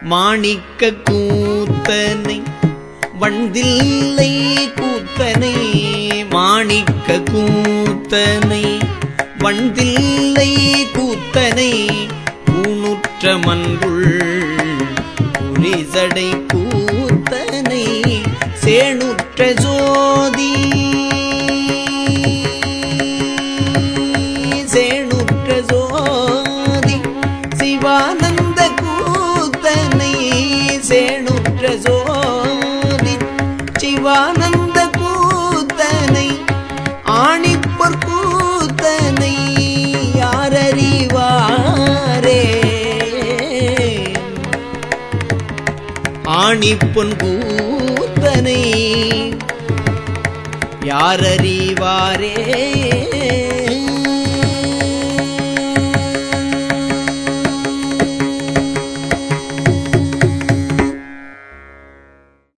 மாணிக்க கூத்தனை வண்டில்லை கூத்தனை. மாணிக்க கூத்தனை வண்டில்லை கூத்தனை. ஊனுற்ற மன்புள் புரிசடை கூத்தனை. சேணுற்ற ஜோதி சேணுற்ற ஜோதி Sivananda கூத்தனை ஆணிப்பொற் கூத்தனை யாரறிவாரே? ஆணிப்பொன் கூத்தனை யாரறிவாரே?